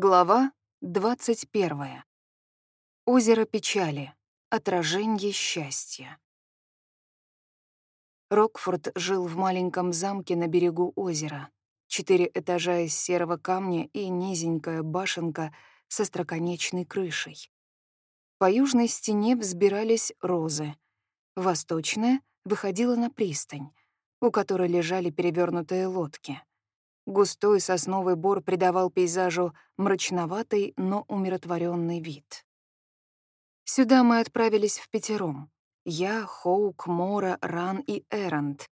Глава 21. Озеро печали. Отражение счастья. Рокфорд жил в маленьком замке на берегу озера. Четыре этажа из серого камня и низенькая башенка со строконечной крышей. По южной стене взбирались розы. Восточная выходила на пристань, у которой лежали перевернутые лодки. Густой сосновый бор придавал пейзажу мрачноватый, но умиротворенный вид. Сюда мы отправились в пятером. Я, Хоук, Мора, Ран и Эрант.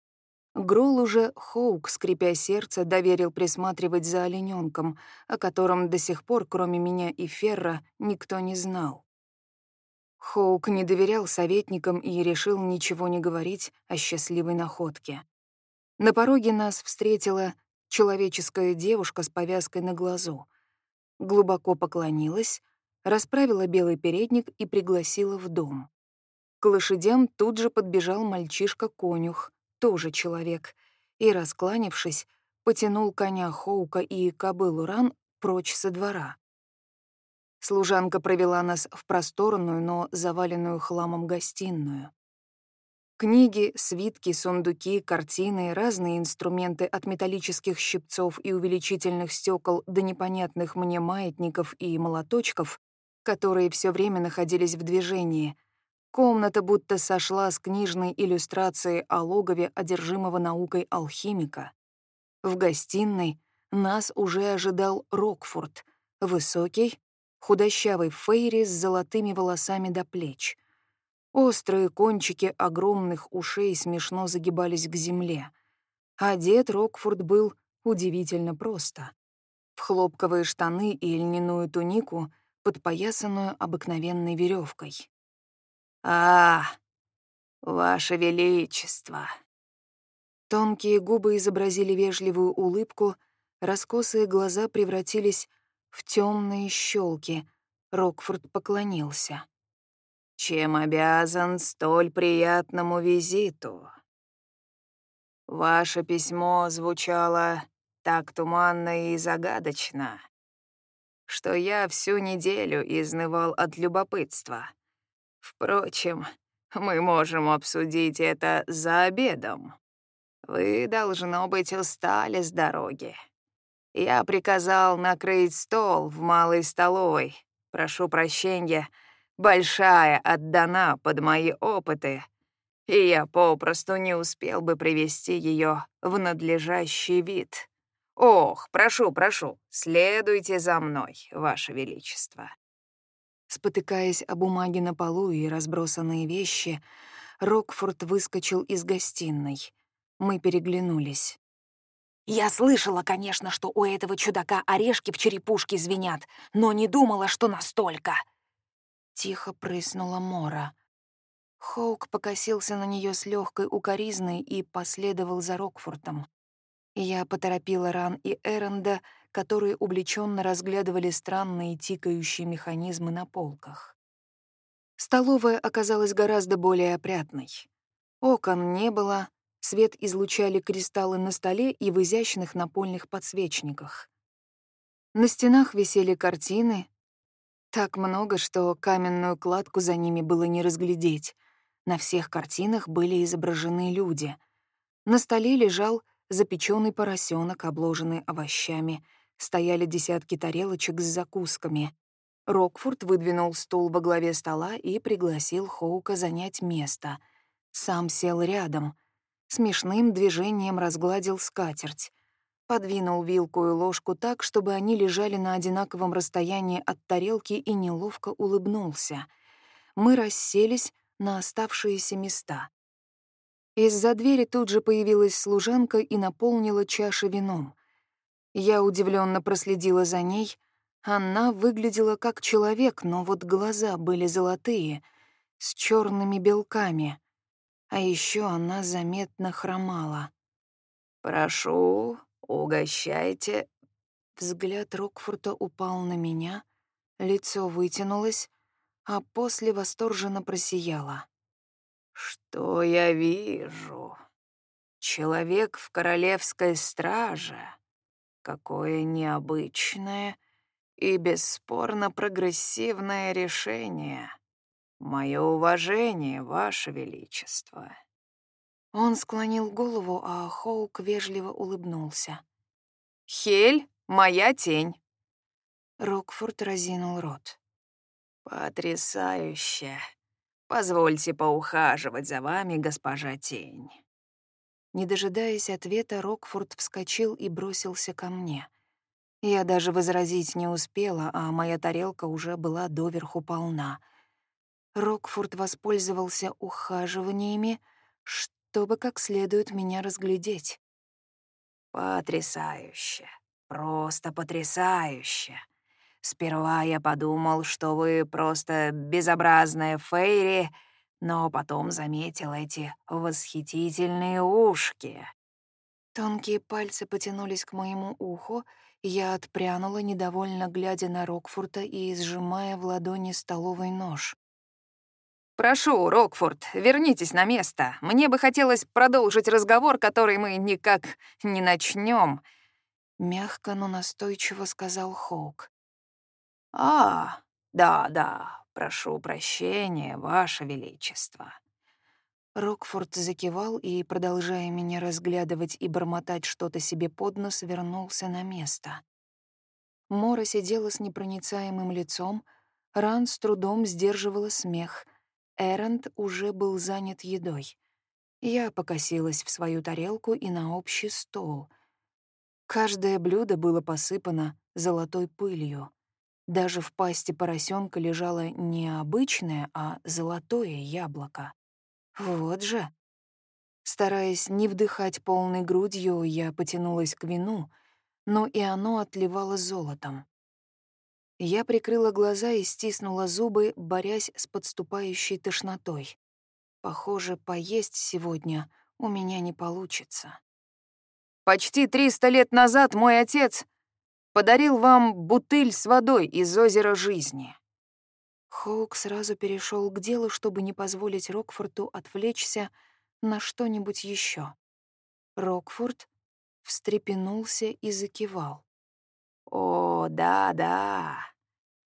Грол уже Хоук, скрипя сердце, доверил присматривать за олененком, о котором до сих пор, кроме меня и Ферра, никто не знал. Хоук не доверял советникам и решил ничего не говорить о счастливой находке. На пороге нас встретила человеческая девушка с повязкой на глазу. Глубоко поклонилась, расправила белый передник и пригласила в дом. К лошадям тут же подбежал мальчишка-конюх, тоже человек, и, раскланившись, потянул коня Хоука и кобылу Ран прочь со двора. Служанка провела нас в просторную, но заваленную хламом гостиную. Книги, свитки, сундуки, картины, разные инструменты от металлических щипцов и увеличительных стекол до непонятных мне маятников и молоточков, которые все время находились в движении. Комната будто сошла с книжной иллюстрации о логове одержимого наукой алхимика. В гостиной нас уже ожидал Рокфорд, высокий, худощавый Фейри с золотыми волосами до плеч — Острые кончики огромных ушей смешно загибались к земле. Одет Рокфорд был удивительно просто. В хлопковые штаны и льняную тунику, подпоясанную обыкновенной веревкой. «А, Ваше Величество!» Тонкие губы изобразили вежливую улыбку, раскосые глаза превратились в темные щелки. Рокфорд поклонился. Чем обязан столь приятному визиту? Ваше письмо звучало так туманно и загадочно, что я всю неделю изнывал от любопытства. Впрочем, мы можем обсудить это за обедом. Вы, должно быть, устали с дороги. Я приказал накрыть стол в малой столовой. Прошу прощения — большая отдана под мои опыты, и я попросту не успел бы привести ее в надлежащий вид. Ох, прошу, прошу, следуйте за мной, Ваше Величество. Спотыкаясь о бумаге на полу и разбросанные вещи, Рокфорд выскочил из гостиной. Мы переглянулись. «Я слышала, конечно, что у этого чудака орешки в черепушке звенят, но не думала, что настолько», Тихо прыснула Мора. Хоук покосился на нее с легкой укоризной и последовал за Рокфортом. Я поторопила Ран и Эренда, которые увлеченно разглядывали странные тикающие механизмы на полках. Столовая оказалась гораздо более опрятной. Окон не было, свет излучали кристаллы на столе и в изящных напольных подсвечниках. На стенах висели картины, так много, что каменную кладку за ними было не разглядеть. На всех картинах были изображены люди. На столе лежал запеченный поросенок, обложенный овощами. Стояли десятки тарелочек с закусками. Рокфорд выдвинул стул во главе стола и пригласил Хоука занять место. Сам сел рядом. Смешным движением разгладил скатерть подвинул вилку и ложку так, чтобы они лежали на одинаковом расстоянии от тарелки и неловко улыбнулся. Мы расселись на оставшиеся места. Из-за двери тут же появилась служанка и наполнила чаши вином. Я удивленно проследила за ней. Она выглядела как человек, но вот глаза были золотые, с черными белками. А еще она заметно хромала. «Прошу, «Угощайте». Взгляд Рокфорта упал на меня, лицо вытянулось, а после восторженно просияло. «Что я вижу? Человек в королевской страже. Какое необычное И бесспорно прогрессивное решение. Мое уважение, Ваше Величество». Он склонил голову, а Хоук вежливо улыбнулся. «Хель — моя тень». Рокфорд разинул рот. «Потрясающе. Позвольте поухаживать за вами, госпожа Тень». Не дожидаясь ответа, Рокфорд вскочил и бросился ко мне. Я даже возразить не успела, а моя тарелка уже была доверху полна. Рокфорд воспользовался ухаживаниями, чтобы как следует меня разглядеть. «Потрясающе! Просто потрясающе! Сперва я подумал, что вы просто безобразная Фейри, но потом заметил эти восхитительные ушки». Тонкие пальцы потянулись к моему уху, я отпрянула, недовольно глядя на Рокфорта и сжимая в ладони столовый нож. «Прошу, Рокфорд, вернитесь на место. Мне бы хотелось продолжить разговор, который мы никак не начнем. Мягко, но настойчиво сказал Хоук. «А, да-да, прошу прощения, Ваше Величество». Рокфорд закивал и, продолжая меня разглядывать и бормотать что-то себе под нос, вернулся на место. Мора сидела с непроницаемым лицом, Ран с трудом сдерживала смех. Эрент уже был занят едой. Я покосилась в свою тарелку и на общий стол. Каждое блюдо было посыпано золотой пылью. Даже в пасти поросенка лежало не обычное, а золотое яблоко. Вот же. Стараясь не вдыхать полной грудью, я потянулась к вину, но и оно отливало золотом. Я прикрыла глаза и стиснула зубы, борясь с подступающей тошнотой. Похоже, поесть сегодня у меня не получится. «Почти триста лет назад мой отец подарил вам бутыль с водой из озера жизни. Хоук сразу перешел к делу, чтобы не позволить Рокфорту отвлечься на что-нибудь еще. Рокфорд встрепенулся и закивал. «О, да-да,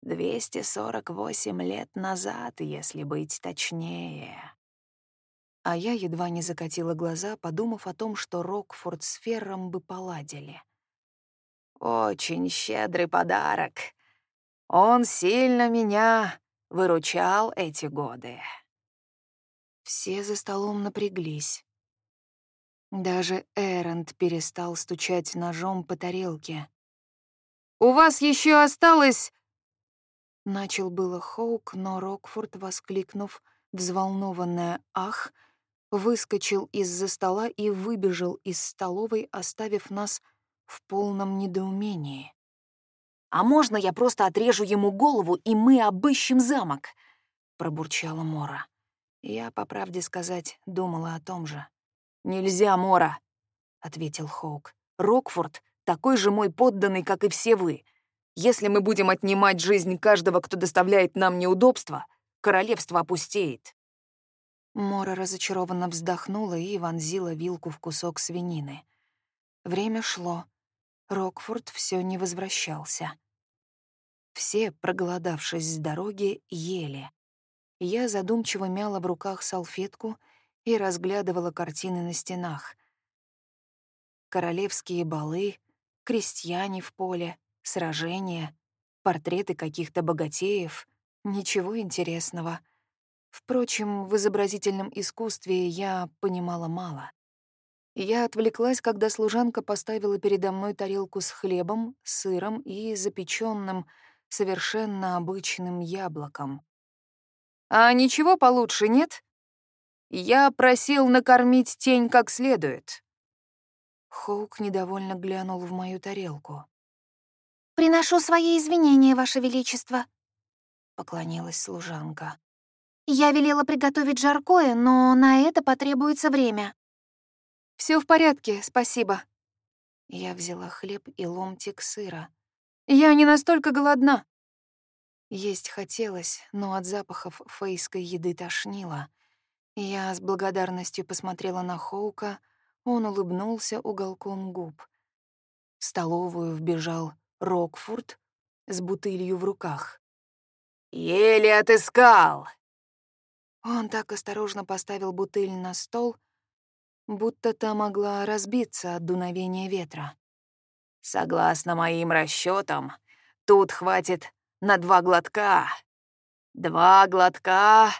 248 лет назад, если быть точнее». А я едва не закатила глаза, подумав о том, что Рокфорд с Ферром бы поладили. «Очень щедрый подарок. Он сильно меня выручал эти годы. Все за столом напряглись. Даже Эрент перестал стучать ножом по тарелке. «У вас еще осталось...» Начал было Хоук, но Рокфорд, воскликнув взволнованное «ах», выскочил из-за стола и выбежал из столовой, оставив нас в полном недоумении. «А можно я просто отрежу ему голову, и мы обыщем замок?» — пробурчала Мора. Я, по правде сказать, думала о том же. «Нельзя, Мора!» — ответил Хоук. «Рокфорд такой же мой подданный, как и все вы. Если мы будем отнимать жизнь каждого, кто доставляет нам неудобства, королевство опустеет». Мора разочарованно вздохнула и вонзила вилку в кусок свинины. Время шло. Рокфорд все не возвращался. Все, проголодавшись с дороги, ели. Я задумчиво мяла в руках салфетку и разглядывала картины на стенах. Королевские балы, крестьяне в поле, сражения, портреты каких-то богатеев — ничего интересного. Впрочем, в изобразительном искусстве я понимала мало. Я отвлеклась, когда служанка поставила передо мной тарелку с хлебом, сыром и запеченным, совершенно обычным яблоком. «А ничего получше нет? Я просил накормить тень как следует». Хоук недовольно глянул в мою тарелку. «Приношу свои извинения, Ваше Величество», — поклонилась служанка. «Я велела приготовить жаркое, но на это потребуется время». Все в порядке, спасибо». Я взяла хлеб и ломтик сыра. «Я не настолько голодна». Есть хотелось, но от запахов фейской еды тошнило. Я с благодарностью посмотрела на Хоука, он улыбнулся уголком губ. В столовую вбежал Рокфорд, с бутылью в руках. «Еле отыскал!» Он так осторожно поставил бутыль на стол, будто та могла разбиться от дуновения ветра. «Согласно моим расчетам, тут хватит на два глотка. Два глотка,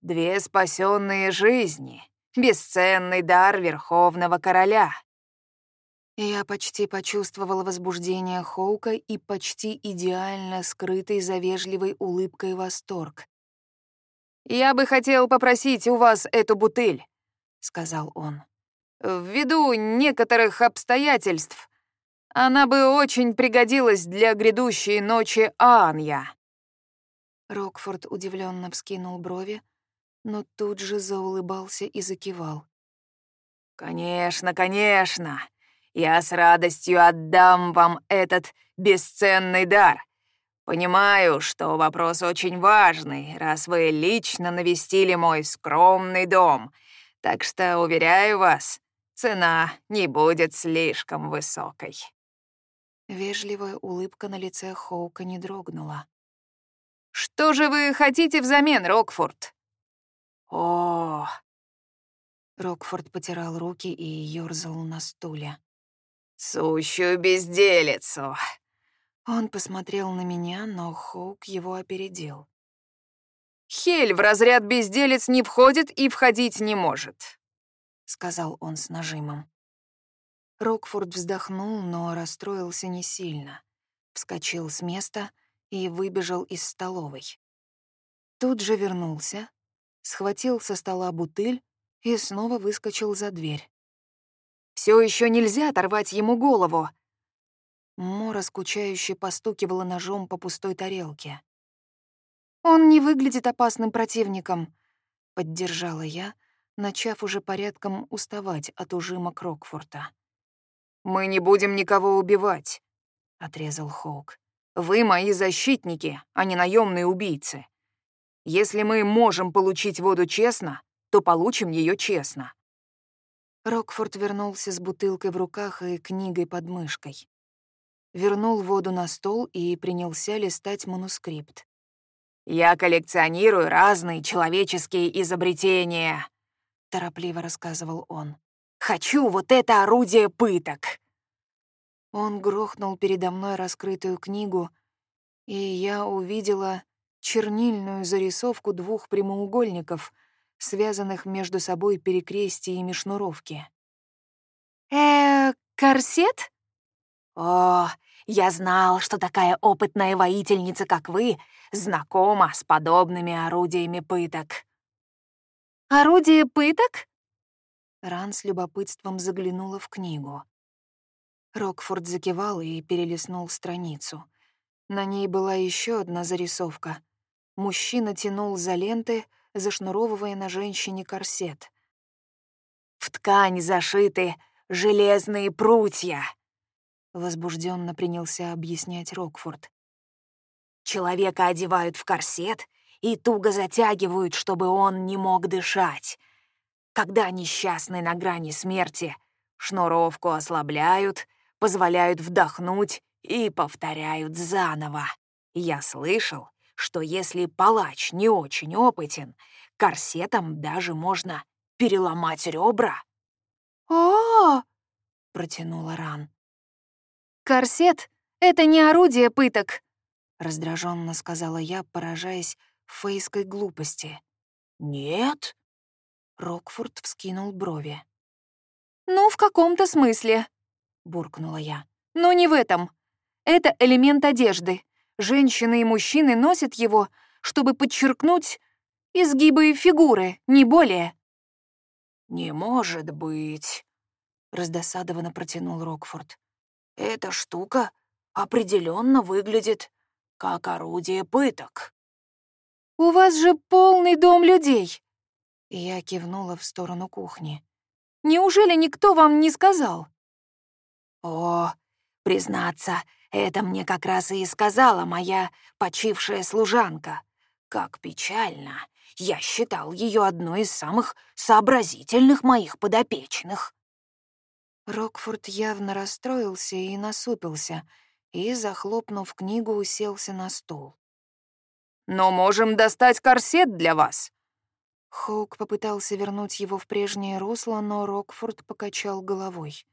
две спасенные жизни, бесценный дар Верховного Короля». Я почти почувствовала возбуждение Хоука и почти идеально скрытый за вежливой улыбкой восторг. «Я бы хотел попросить у вас эту бутыль», — сказал он. «Ввиду некоторых обстоятельств она бы очень пригодилась для грядущей ночи Анья». Рокфорд удивленно вскинул брови, но тут же заулыбался и закивал. «Конечно, конечно. Я с радостью отдам вам этот бесценный дар. Понимаю, что вопрос очень важный, раз вы лично навестили мой скромный дом. Так что, уверяю вас, цена не будет слишком высокой». Вежливая улыбка на лице Хоука не дрогнула. «Что же вы хотите взамен, Рокфорд?» «О!» Рокфорд потирал руки и ёрзал на стуле. «Сущую безделицу!» Он посмотрел на меня, но Хоук его опередил. «Хель в разряд безделец не входит и входить не может», — сказал он с нажимом. Рокфорд вздохнул, но расстроился не сильно. Вскочил с места и выбежал из столовой. Тут же вернулся, схватил со стола бутыль и снова выскочил за дверь. Все еще нельзя оторвать ему голову!» Мора скучающе постукивала ножом по пустой тарелке. «Он не выглядит опасным противником», — поддержала я, начав уже порядком уставать от ужима Крокфорта. «Мы не будем никого убивать», — отрезал Хоук. «Вы мои защитники, а не наемные убийцы. Если мы можем получить воду честно, то получим ее честно. Рокфорд вернулся с бутылкой в руках и книгой под мышкой. Вернул воду на стол и принялся листать манускрипт. «Я коллекционирую разные человеческие изобретения», — торопливо рассказывал он. «Хочу вот это орудие пыток!» Он грохнул передо мной раскрытую книгу, и я увидела чернильную зарисовку двух прямоугольников — связанных между собой перекрестиями шнуровки. э корсет?» «О, я знал, что такая опытная воительница, как вы, знакома с подобными орудиями пыток». «Орудие пыток?» Ран с любопытством заглянула в книгу. Рокфорд закивал и перелистнул страницу. На ней была еще одна зарисовка. Мужчина тянул за ленты, зашнуровывая на женщине корсет. «В ткань зашиты железные прутья», — возбужденно принялся объяснять Рокфорд. «Человека одевают в корсет и туго затягивают, чтобы он не мог дышать. Когда несчастный на грани смерти, шнуровку ослабляют, позволяют вдохнуть и повторяют заново. Я слышал, что если палач не очень опытен, корсетом даже можно переломать ребра. О, протянула Ран. Корсет — это не орудие пыток, раздраженно сказала я, поражаясь фейской глупости. Нет? Рокфорд вскинул брови. «Ну, в каком-то смысле», — буркнула я. «Но не в этом. Это элемент одежды. Женщины и мужчины носят его, чтобы подчеркнуть изгибы фигуры, не более. «Не может быть», — раздосадованно протянул Рокфорд. «Эта штука определенно выглядит как орудие пыток». «У вас же полный дом людей!» Я кивнула в сторону кухни. «Неужели никто вам не сказал?» «О, признаться, это мне как раз и сказала моя почившая служанка. Как печально. Я считал ее одной из самых сообразительных моих подопечных. Рокфорд явно расстроился и насупился, и, захлопнув книгу, уселся на стул. «Но можем достать корсет для вас». Хоук попытался вернуть его в прежнее русло, но Рокфорд покачал головой.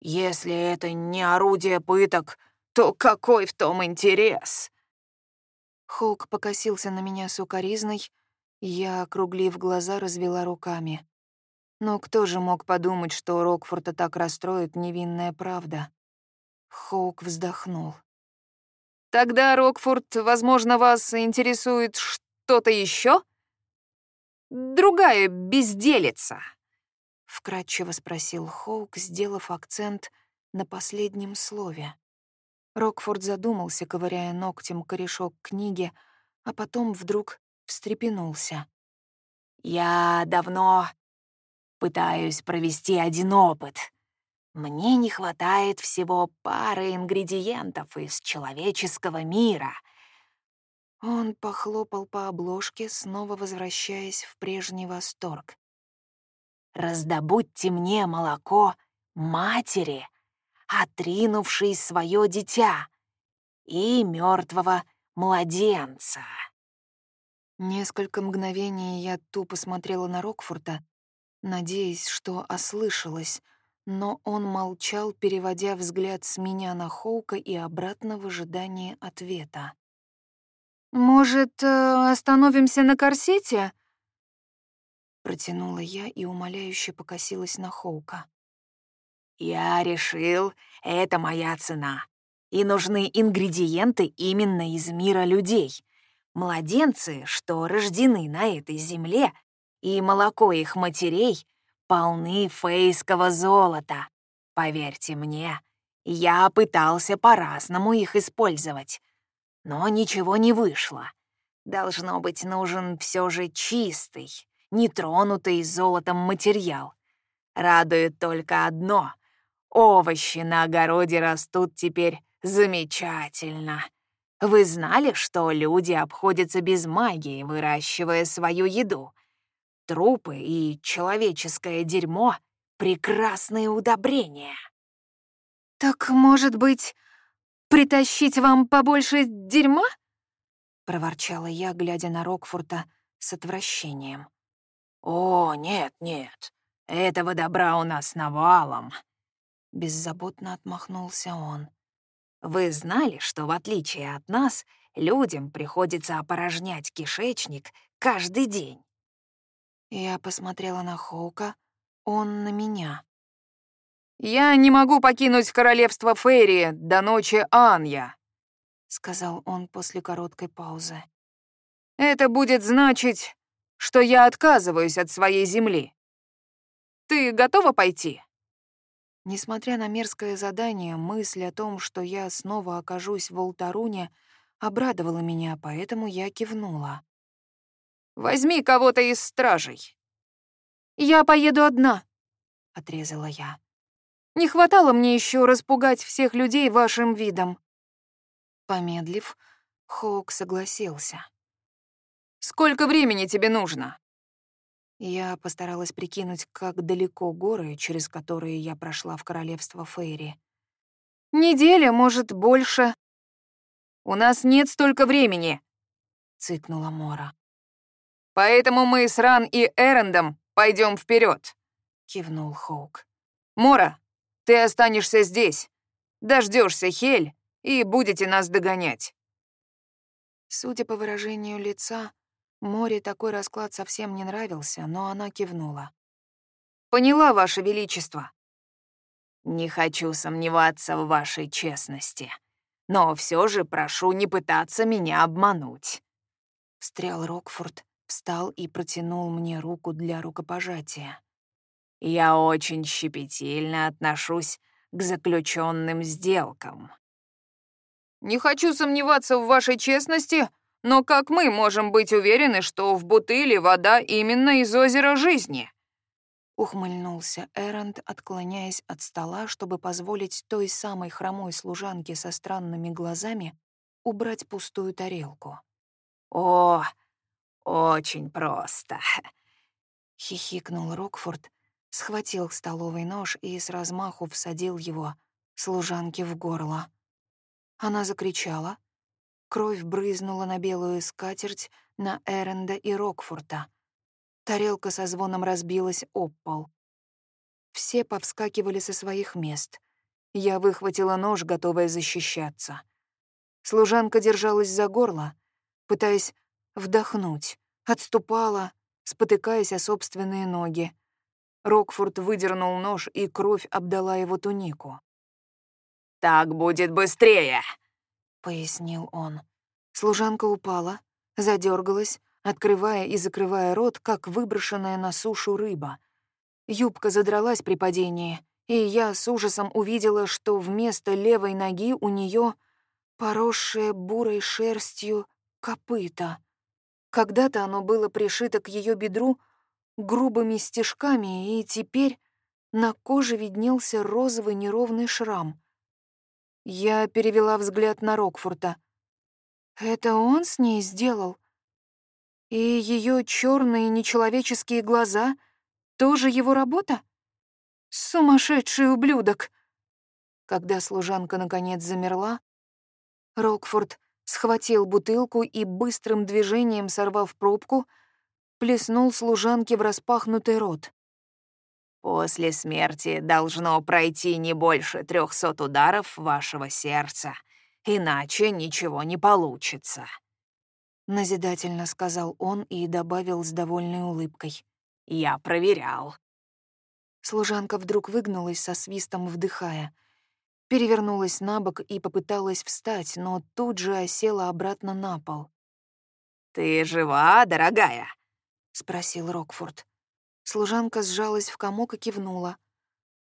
«Если это не орудие пыток, то какой в том интерес?» Хоук покосился на меня сукоризной, я, округлив глаза, развела руками. Но кто же мог подумать, что Рокфорда так расстроит невинная правда? Хоук вздохнул. «Тогда, Рокфорд, возможно, вас интересует что-то еще? Другая безделица?» Вкратчиво спросил Хоук, сделав акцент на последнем слове. Рокфорд задумался, ковыряя ногтем корешок книги, а потом вдруг встрепенулся. «Я давно пытаюсь провести один опыт. Мне не хватает всего пары ингредиентов из человеческого мира». Он похлопал по обложке, снова возвращаясь в прежний восторг. «Раздобудьте мне молоко матери, отринувшей свое дитя, и мертвого младенца». Несколько мгновений я тупо смотрела на Рокфорта, надеясь, что ослышалась, но он молчал, переводя взгляд с меня на Хоука и обратно в ожидании ответа. «Может, э, остановимся на корсете?» Протянула я и умоляюще покосилась на Хоука. «Я решил, это моя цена. И нужны ингредиенты именно из мира людей. Младенцы, что рождены на этой земле, и молоко их матерей полны фейского золота. Поверьте мне, я пытался по-разному их использовать, но ничего не вышло. Должно быть, нужен все же чистый, нетронутый золотом материал. Радует только одно — Овощи на огороде растут теперь замечательно. Вы знали, что люди обходятся без магии, выращивая свою еду? Трупы и человеческое дерьмо — прекрасные удобрения. «Так, может быть, притащить вам побольше дерьма?» — проворчала я, глядя на Рокфорта с отвращением. «О, нет, нет, этого добра у нас навалом», Беззаботно отмахнулся он. «Вы знали, что в отличие от нас, людям приходится опорожнять кишечник каждый день?» Я посмотрела на Хоука, он на меня. «Я не могу покинуть королевство Фейри до ночи Анья», — сказал он после короткой паузы. «Это будет значить, что я отказываюсь от своей земли. Ты готова пойти?» Несмотря на мерзкое задание, мысль о том, что я снова окажусь в Алтаруне, обрадовала меня, поэтому я кивнула. «Возьми кого-то из стражей». «Я поеду одна», — отрезала я. «Не хватало мне еще распугать всех людей вашим видом». Помедлив, Хоук согласился. «Сколько времени тебе нужно?» Я постаралась прикинуть, как далеко горы, через которые я прошла в королевство Фейри. «Неделя, может, больше». «У нас нет столько времени», — цыкнула Мора. «Поэтому мы с Ран и Эрендом пойдем вперед, кивнул Хоук. «Мора, ты останешься здесь, дождешься Хель и будете нас догонять». Судя по выражению лица, Море такой расклад совсем не нравился, но она кивнула. «Поняла, Ваше Величество». «Не хочу сомневаться в вашей честности, но все же прошу не пытаться меня обмануть». Встрял Рокфорд, встал и протянул мне руку для рукопожатия. «Я очень щепетильно отношусь к заключенным сделкам». «Не хочу сомневаться в вашей честности, но как мы можем быть уверены, что в бутыле вода именно из озера жизни?» Ухмыльнулся Эрант, отклоняясь от стола, чтобы позволить той самой хромой служанке со странными глазами убрать пустую тарелку. «О, очень просто!» — хихикнул Рокфорд, схватил столовый нож и с размаху всадил его служанке в горло. Она закричала. Кровь брызнула на белую скатерть, на Эренда и Рокфорта. Тарелка со звоном разбилась об пол. Все повскакивали со своих мест. Я выхватила нож, готовая защищаться. Служанка держалась за горло, пытаясь вдохнуть, отступала, спотыкаясь о собственные ноги. Рокфорд выдернул нож, и кровь обдала его тунику. «Так будет быстрее!» — пояснил он. Служанка упала, задергалась, открывая и закрывая рот, как выброшенная на сушу рыба. Юбка задралась при падении, и я с ужасом увидела, что вместо левой ноги у нее поросшее бурой шерстью копыто. Когда-то оно было пришито к ее бедру грубыми стежками, и теперь на коже виднелся розовый неровный шрам. Я перевела взгляд на Рокфорта. Это он с ней сделал? И ее черные нечеловеческие глаза — тоже его работа? Сумасшедший ублюдок! Когда служанка наконец замерла, Рокфорд схватил бутылку и быстрым движением, сорвав пробку, плеснул служанке в распахнутый рот. «После смерти должно пройти не больше трехсот ударов вашего сердца, иначе ничего не получится», — назидательно сказал он и добавил с довольной улыбкой. «Я проверял». Служанка вдруг выгнулась со свистом, вдыхая. Перевернулась на бок и попыталась встать, но тут же осела обратно на пол. «Ты жива, дорогая?» — спросил Рокфорд. Служанка сжалась в комок и кивнула.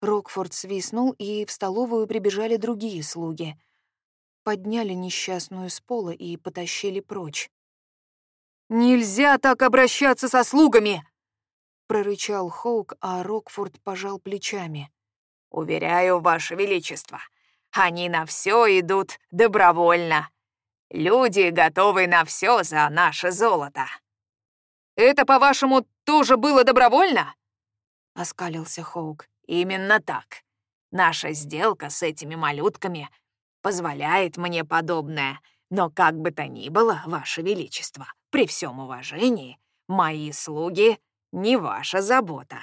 Рокфорд свистнул, и в столовую прибежали другие слуги. Подняли несчастную с пола и потащили прочь. «Нельзя так обращаться со слугами!» — прорычал Хоук, а Рокфорд пожал плечами. «Уверяю, Ваше Величество, они на все идут добровольно. Люди готовы на все за наше золото». «Это, по-вашему, тоже было добровольно?» — оскалился Хоук. «Именно так. Наша сделка с этими малютками позволяет мне подобное, но как бы то ни было, Ваше Величество, при всем уважении, мои слуги — не ваша забота».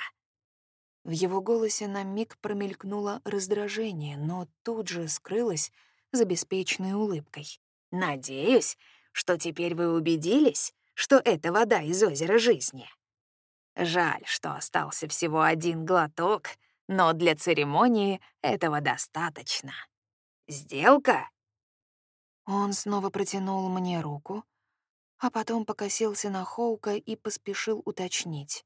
В его голосе на миг промелькнуло раздражение, но тут же скрылось за беспечной улыбкой. «Надеюсь, что теперь вы убедились, что это вода из озера жизни. Жаль, что остался всего один глоток, но для церемонии этого достаточно. Сделка?» Он снова протянул мне руку, а потом покосился на Хоука и поспешил уточнить.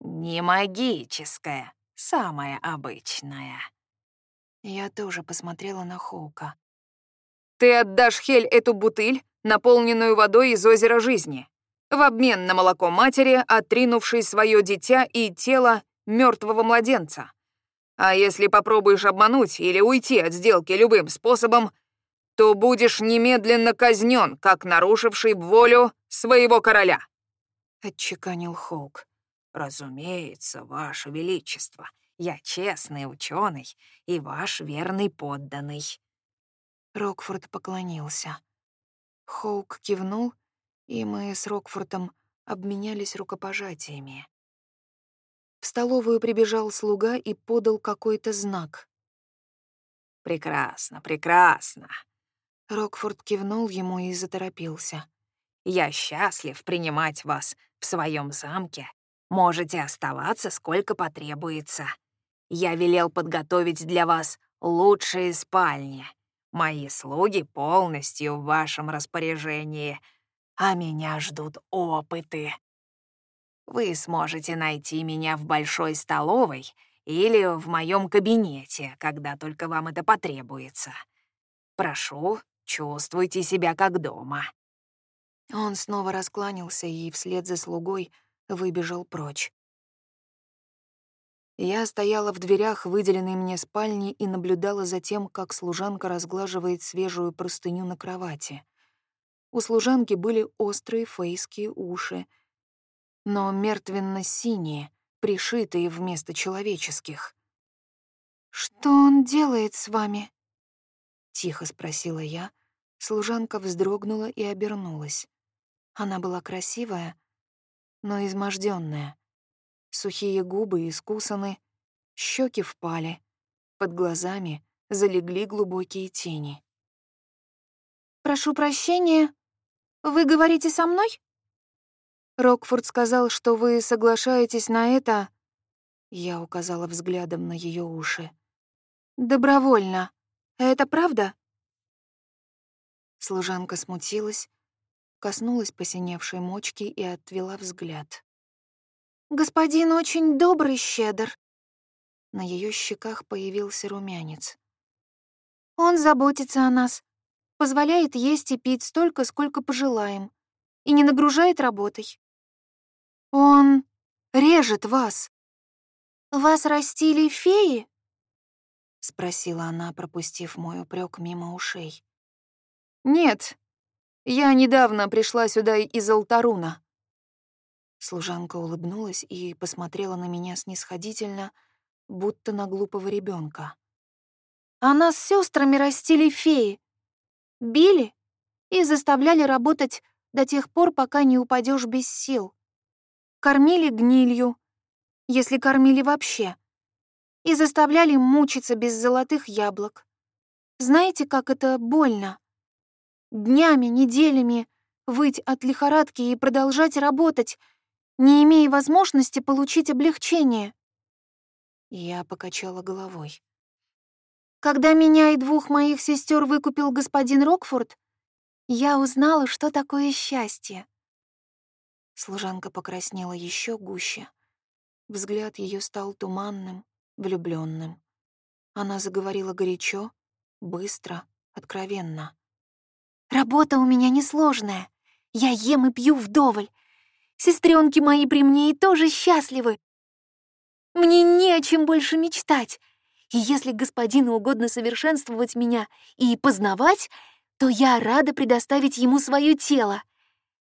«Не магическая, самая обычная». Я тоже посмотрела на Хоука. «Ты отдашь Хель эту бутыль, наполненную водой из озера жизни, в обмен на молоко матери, отринувшей свое дитя и тело мертвого младенца. А если попробуешь обмануть или уйти от сделки любым способом, то будешь немедленно казнен, как нарушивший волю своего короля», — отчеканил Хоук. «Разумеется, Ваше Величество, я честный ученый и ваш верный подданный». Рокфорд поклонился. Хоук кивнул, и мы с Рокфортом обменялись рукопожатиями. В столовую прибежал слуга и подал какой-то знак. «Прекрасно, прекрасно», Рокфорд кивнул ему и заторопился. «Я счастлив принимать вас в своем замке. Можете оставаться, сколько потребуется. Я велел подготовить для вас лучшие спальни. Мои слуги полностью в вашем распоряжении, а меня ждут опыты. Вы сможете найти меня в большой столовой или в моем кабинете, когда только вам это потребуется. Прошу, Чувствуйте себя как дома». Он снова раскланялся и вслед за слугой выбежал прочь. Я стояла в дверях выделенной мне спальни и наблюдала за тем, как служанка разглаживает свежую простыню на кровати. У служанки были острые фейские уши, но мертвенно-синие, пришитые вместо человеческих. «Что он делает с вами?» — Тихо спросила я. Служанка вздрогнула и обернулась. Она была красивая, но изможденная. Сухие губы искусаны, щеки впали, под глазами залегли глубокие тени. «Прошу прощения, вы говорите со мной?» Рокфорд сказал, что вы соглашаетесь на это... Я указала взглядом на ее уши. Добровольно. Это правда? Служанка смутилась, коснулась посиневшей мочки и отвела взгляд. «Господин очень добрый, щедр». На ее щеках появился румянец. «Он заботится о нас, позволяет есть и пить столько, сколько пожелаем, и не нагружает работой. Он режет вас». «Вас растили феи?» — спросила она, пропустив мой упрек мимо ушей. «Нет, я недавно пришла сюда из Алтаруна». Служанка улыбнулась и посмотрела на меня снисходительно, будто на глупого ребенка. «А нас с сестрами растили феи. Били и заставляли работать до тех пор, пока не упадешь без сил. Кормили гнилью, если кормили вообще, и заставляли мучиться без золотых яблок. Знаете, как это больно? Днями, неделями выть от лихорадки и продолжать работать, не имея возможности получить облегчение. Я покачала головой. Когда меня и двух моих сестер выкупил господин Рокфорд, я узнала, что такое счастье. Служанка покраснела еще гуще. Взгляд ее стал туманным, влюбленным. Она заговорила горячо, быстро, откровенно. «Работа у меня несложная. Я ем и пью вдоволь. Сестренки мои при мне и тоже счастливы. Мне не о чем больше мечтать. И если господину угодно совершенствовать меня и познавать, то я рада предоставить ему свое тело.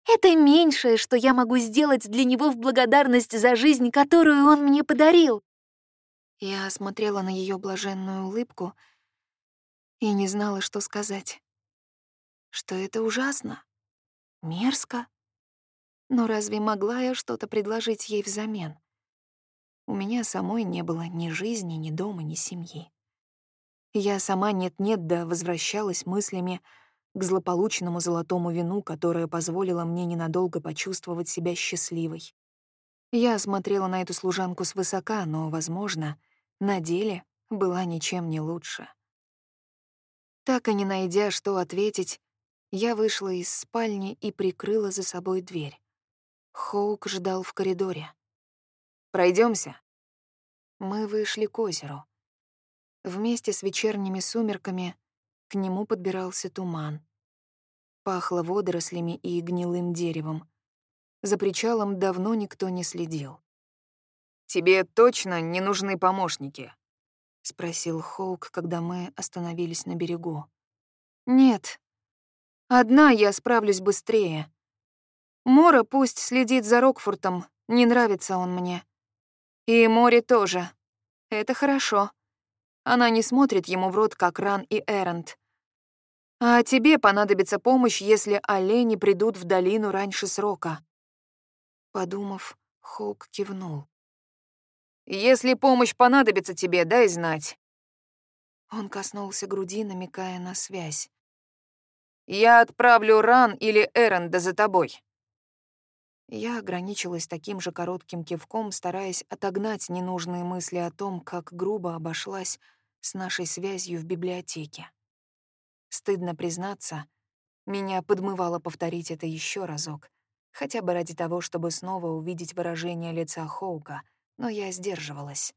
Это меньшее, что я могу сделать для него в благодарность за жизнь, которую он мне подарил. Я смотрела на ее блаженную улыбку и не знала, что сказать. Что это ужасно, мерзко. Но разве могла я что-то предложить ей взамен? У меня самой не было ни жизни, ни дома, ни семьи. Я сама нет-нет да возвращалась мыслями к злополучному золотому вину, которое позволило мне ненадолго почувствовать себя счастливой. Я смотрела на эту служанку свысока, но, возможно, на деле была ничем не лучше. Так и не найдя, что ответить, я вышла из спальни и прикрыла за собой дверь. Хоук ждал в коридоре. Пройдемся. Мы вышли к озеру. Вместе с вечерними сумерками к нему подбирался туман. Пахло водорослями и гнилым деревом. За причалом давно никто не следил. «Тебе точно не нужны помощники?» — спросил Хоук, когда мы остановились на берегу. «Нет. Одна я справлюсь быстрее. Мора пусть следит за Рокфортом, не нравится он мне. И море тоже. Это хорошо. Она не смотрит ему в рот, как Ран и Эрент. А тебе понадобится помощь, если олени придут в долину раньше срока. Подумав, Хоук кивнул. «Если помощь понадобится тебе, дай знать». Он коснулся груди, намекая на связь. «Я отправлю Ран или Эренда за тобой». Я ограничилась таким же коротким кивком, стараясь отогнать ненужные мысли о том, как грубо обошлась с нашей связью в библиотеке. Стыдно признаться, меня подмывало повторить это еще разок, хотя бы ради того, чтобы снова увидеть выражение лица Хоука, но я сдерживалась.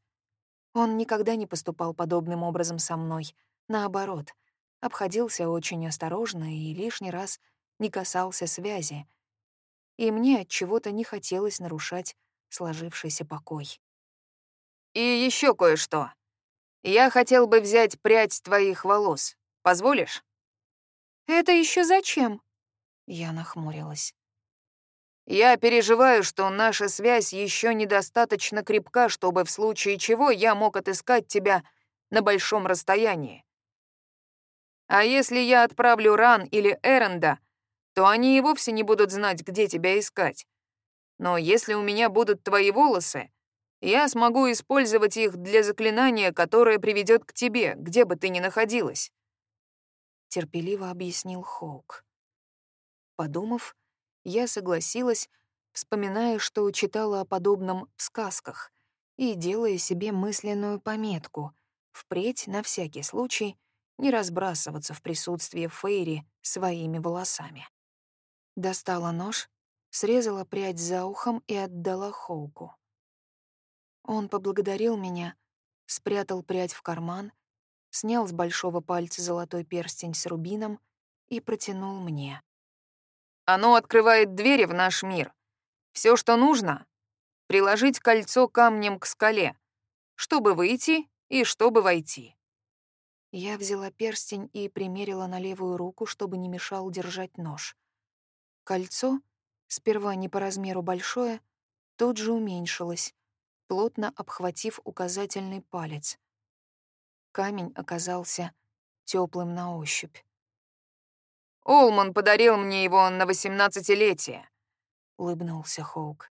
Он никогда не поступал подобным образом со мной, наоборот, обходился очень осторожно и лишний раз не касался связи, и мне от чего-то не хотелось нарушать сложившийся покой. «И еще кое-что. Я хотел бы взять прядь твоих волос. Позволишь?» «Это еще зачем?» Я нахмурилась. «Я переживаю, что наша связь еще недостаточно крепка, чтобы в случае чего я мог отыскать тебя на большом расстоянии. А если я отправлю Ран или Эренда, то они и вовсе не будут знать, где тебя искать. Но если у меня будут твои волосы, я смогу использовать их для заклинания, которое приведет к тебе, где бы ты ни находилась. Терпеливо объяснил Хоук. Подумав, я согласилась, вспоминая, что читала о подобном в сказках, и делая себе мысленную пометку — впредь, на всякий случай, не разбрасываться в присутствии Фейри своими волосами. Достала нож, срезала прядь за ухом и отдала Хоуку. Он поблагодарил меня, спрятал прядь в карман, снял с большого пальца золотой перстень с рубином и протянул мне. «Оно открывает двери в наш мир. Все, что нужно — приложить кольцо камнем к скале, чтобы выйти и чтобы войти». Я взяла перстень и примерила на левую руку, чтобы не мешал держать нож. Кольцо, сперва не по размеру большое, тут же уменьшилось, плотно обхватив указательный палец. Камень оказался теплым на ощупь. «Олман подарил мне его на восемнадцатилетие», — улыбнулся Хоук.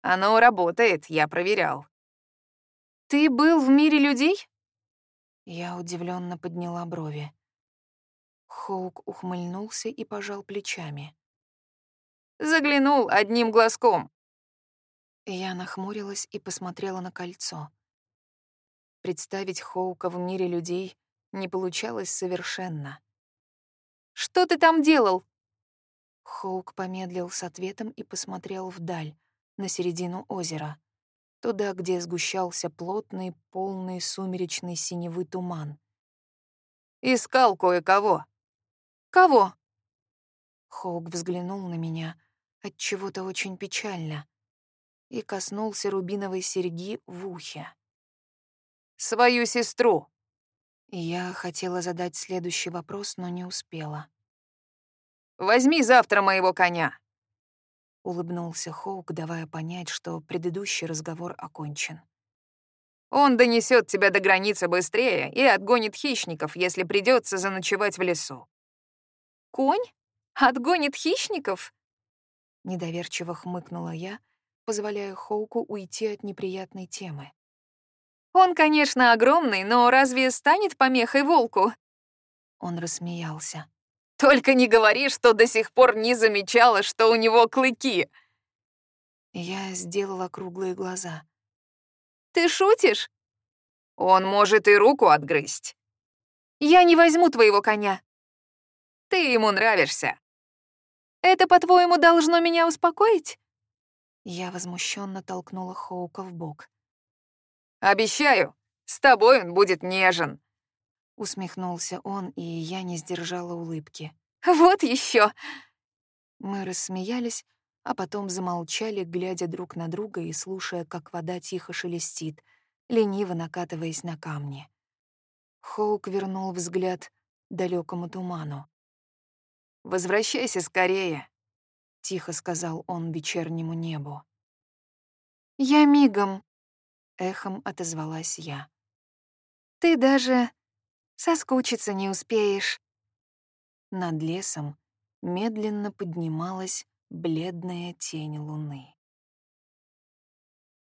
«Оно работает, я проверял». «Ты был в мире людей?» Я удивленно подняла брови. Хоук ухмыльнулся и пожал плечами. «Заглянул одним глазком». Я нахмурилась и посмотрела на кольцо. Представить Хоука в мире людей не получалось совершенно. «Что ты там делал?» Хоук помедлил с ответом и посмотрел вдаль, на середину озера туда, где сгущался плотный, полный сумеречный синевый туман. «Искал кое-кого». «Кого?» Хоук взглянул на меня от чего-то очень печально и коснулся рубиновой серьги в ухе. «Свою сестру». Я хотела задать следующий вопрос, но не успела. «Возьми завтра моего коня. — улыбнулся Хоук, давая понять, что предыдущий разговор окончен. «Он донесет тебя до границы быстрее и отгонит хищников, если придется заночевать в лесу». «Конь? Отгонит хищников?» Недоверчиво хмыкнула я, позволяя Хоуку уйти от неприятной темы. «Он, конечно, огромный, но разве станет помехой волку?» Он рассмеялся. Только не говори, что до сих пор не замечала, что у него клыки. Я сделала круглые глаза. Ты шутишь? Он может и руку отгрызть. Я не возьму твоего коня. Ты ему нравишься. Это, по-твоему, должно меня успокоить? Я возмущенно толкнула Хоука в бок. Обещаю, с тобой он будет нежен. Усмехнулся он, и я не сдержала улыбки. «Вот еще. Мы рассмеялись, а потом замолчали, глядя друг на друга и слушая, как вода тихо шелестит, лениво накатываясь на камни. Хоук вернул взгляд далекому туману. «Возвращайся скорее», — тихо сказал он вечернему небу. «Я мигом», — эхом отозвалась я. «Ты даже Соскучиться не успеешь. Над лесом медленно поднималась бледная тень луны.